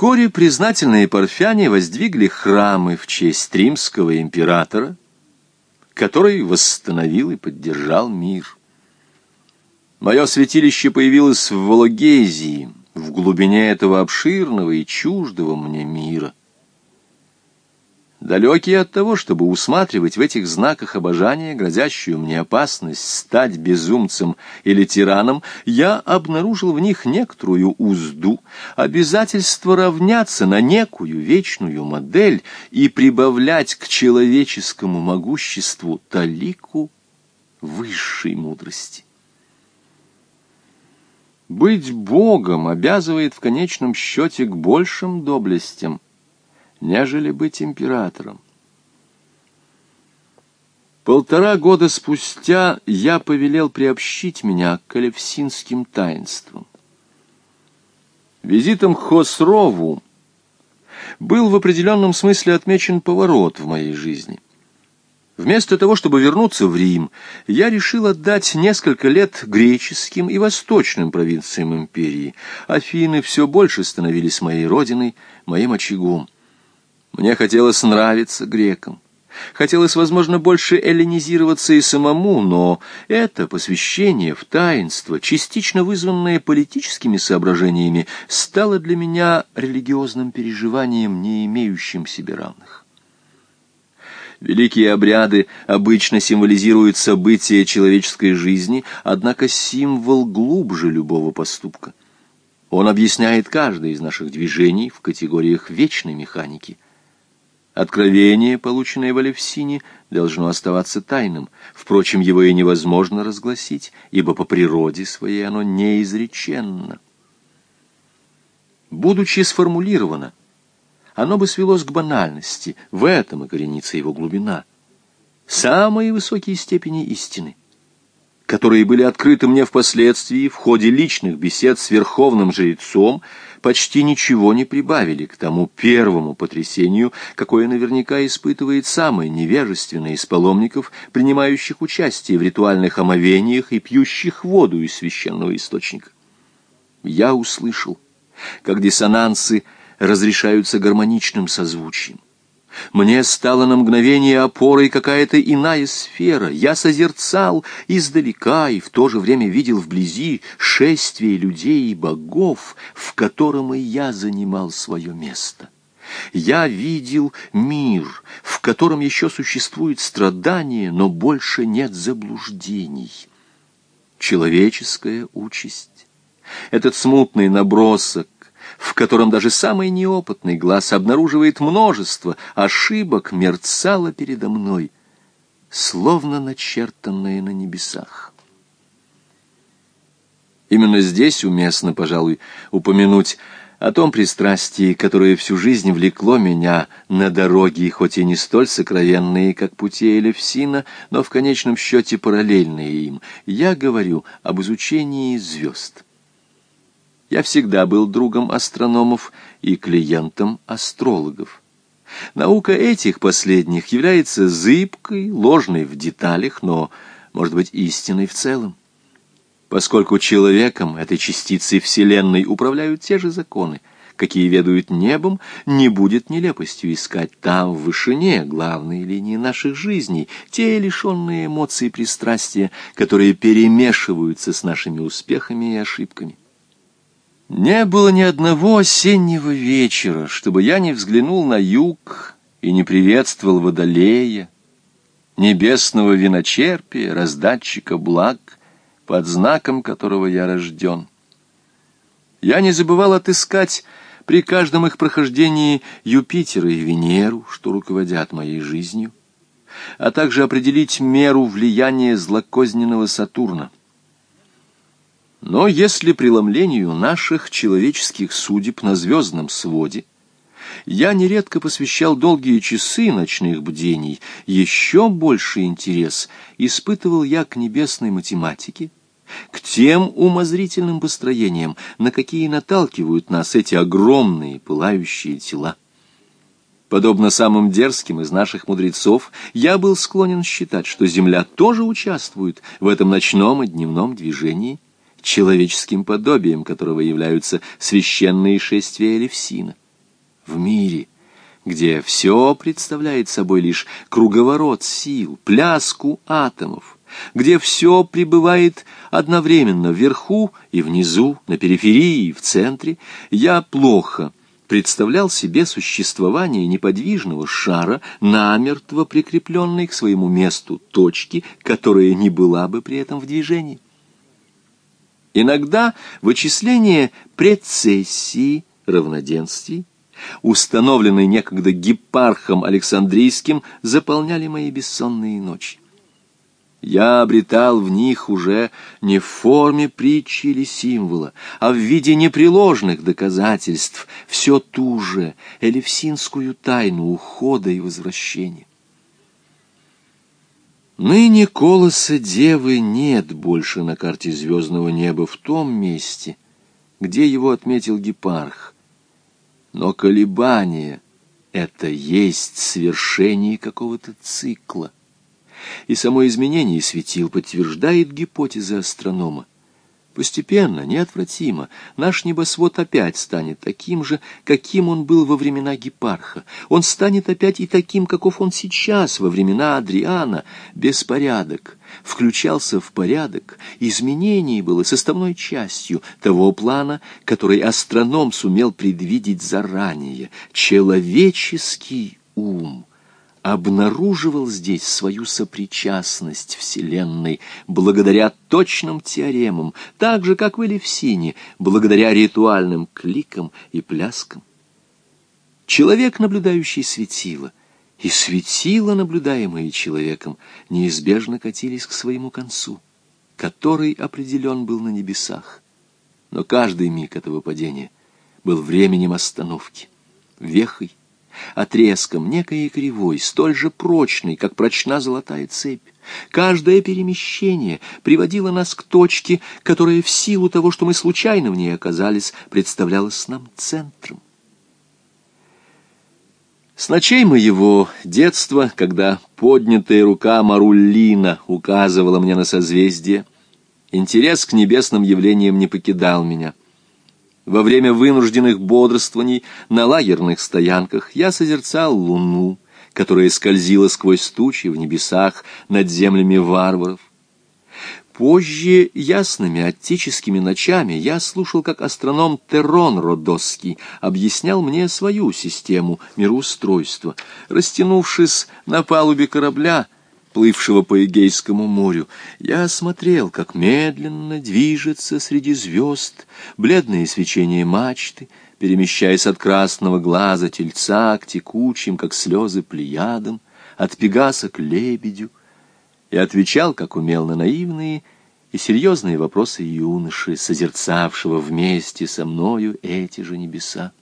Вскоре признательные парфяне воздвигли храмы в честь римского императора, который восстановил и поддержал мир. Мое святилище появилось в Вологезии, в глубине этого обширного и чуждого мне мира. Далекий от того, чтобы усматривать в этих знаках обожания грозящую мне опасность стать безумцем или тираном, я обнаружил в них некоторую узду, обязательство равняться на некую вечную модель и прибавлять к человеческому могуществу талику высшей мудрости. Быть Богом обязывает в конечном счете к большим доблестям, нежели быть императором. Полтора года спустя я повелел приобщить меня к элевсинским таинствам. Визитом к Хосрову был в определенном смысле отмечен поворот в моей жизни. Вместо того, чтобы вернуться в Рим, я решил отдать несколько лет греческим и восточным провинциям империи. Афины все больше становились моей родиной, моим очагом. Мне хотелось нравиться грекам. Хотелось, возможно, больше эллинизироваться и самому, но это посвящение в таинство, частично вызванное политическими соображениями, стало для меня религиозным переживанием, не имеющим себе равных. Великие обряды обычно символизируют события человеческой жизни, однако символ глубже любого поступка. Он объясняет каждое из наших движений в категориях вечной механики – Откровение, полученное в Алевсине, должно оставаться тайным. Впрочем, его и невозможно разгласить, ибо по природе своей оно неизреченно. Будучи сформулировано, оно бы свелось к банальности, в этом и коренится его глубина. Самые высокие степени истины, которые были открыты мне впоследствии в ходе личных бесед с верховным жрецом, почти ничего не прибавили к тому первому потрясению, какое наверняка испытывает самый невежественный из паломников, принимающих участие в ритуальных омовениях и пьющих воду из священного источника. Я услышал, как диссонансы разрешаются гармоничным созвучием. Мне стала на мгновение опорой какая-то иная сфера. Я созерцал издалека и в то же время видел вблизи шествие людей и богов, в котором и я занимал свое место. Я видел мир, в котором еще существует страдание, но больше нет заблуждений. Человеческая участь, этот смутный набросок, в котором даже самый неопытный глаз обнаруживает множество ошибок, мерцало передо мной, словно начертанное на небесах. Именно здесь уместно, пожалуй, упомянуть о том пристрастии, которое всю жизнь влекло меня на дороги, хоть и не столь сокровенные, как пути Элевсина, но в конечном счете параллельные им. Я говорю об изучении звезд. Я всегда был другом астрономов и клиентом астрологов. Наука этих последних является зыбкой, ложной в деталях, но, может быть, истинной в целом. Поскольку человеком, этой частицей Вселенной, управляют те же законы, какие ведают небом, не будет нелепостью искать там, в вышине, главные линии наших жизней, те лишенные эмоций и пристрастия, которые перемешиваются с нашими успехами и ошибками. Не было ни одного осеннего вечера, чтобы я не взглянул на юг и не приветствовал Водолея, небесного виночерпия, раздатчика благ, под знаком которого я рожден. Я не забывал отыскать при каждом их прохождении Юпитера и Венеру, что руководят моей жизнью, а также определить меру влияния злокозненного Сатурна — но если преломлению наших человеческих судеб на звездном своде я нередко посвящал долгие часы ночных бдений, еще больший интерес испытывал я к небесной математике, к тем умозрительным построениям, на какие наталкивают нас эти огромные пылающие тела. Подобно самым дерзким из наших мудрецов, я был склонен считать, что Земля тоже участвует в этом ночном и дневном движении – человеческим подобием которого являются священные шествия Элевсина. в мире, где все представляет собой лишь круговорот сил, пляску атомов, где все пребывает одновременно вверху и внизу, на периферии и в центре, я плохо представлял себе существование неподвижного шара, намертво прикрепленной к своему месту точки, которая не была бы при этом в движении. Иногда вычисление прецессии равноденствий, установленной некогда гепархом Александрийским, заполняли мои бессонные ночи. Я обретал в них уже не в форме притчи или символа, а в виде непреложных доказательств все ту же элевсинскую тайну ухода и возвращения. Ныне колоса девы нет больше на карте звездного неба в том месте, где его отметил Гепарх. Но колебание — это есть свершение какого-то цикла и само изменение светил подтверждает гипотезы астронома. Постепенно, неотвратимо, наш небосвод опять станет таким же, каким он был во времена Гепарха. Он станет опять и таким, каков он сейчас, во времена Адриана. Беспорядок включался в порядок, изменение было составной частью того плана, который астроном сумел предвидеть заранее. Человеческий ум — обнаруживал здесь свою сопричастность Вселенной благодаря точным теоремам, так же, как в Элевсине, благодаря ритуальным кликам и пляскам. Человек, наблюдающий светило, и светило, наблюдаемые человеком, неизбежно катились к своему концу, который определен был на небесах. Но каждый миг этого падения был временем остановки, вехой, отрезком, некой кривой, столь же прочной, как прочна золотая цепь. Каждое перемещение приводило нас к точке, которая в силу того, что мы случайно в ней оказались, представлялась нам центром. С ночей моего детства, когда поднятая рука Маруллина указывала мне на созвездие, интерес к небесным явлениям не покидал меня. Во время вынужденных бодрствований на лагерных стоянках я созерцал луну, которая скользила сквозь тучи в небесах над землями варваров. Позже ясными отеческими ночами я слушал, как астроном Террон Родосский объяснял мне свою систему мироустройства. Растянувшись на палубе корабля, плывшего по Эгейскому морю, я смотрел, как медленно движется среди звезд бледное свечение мачты, перемещаясь от красного глаза тельца к текучим, как слезы, плеядам, от пегаса к лебедю, и отвечал, как умел, на наивные и серьезные вопросы юноши, созерцавшего вместе со мною эти же небеса.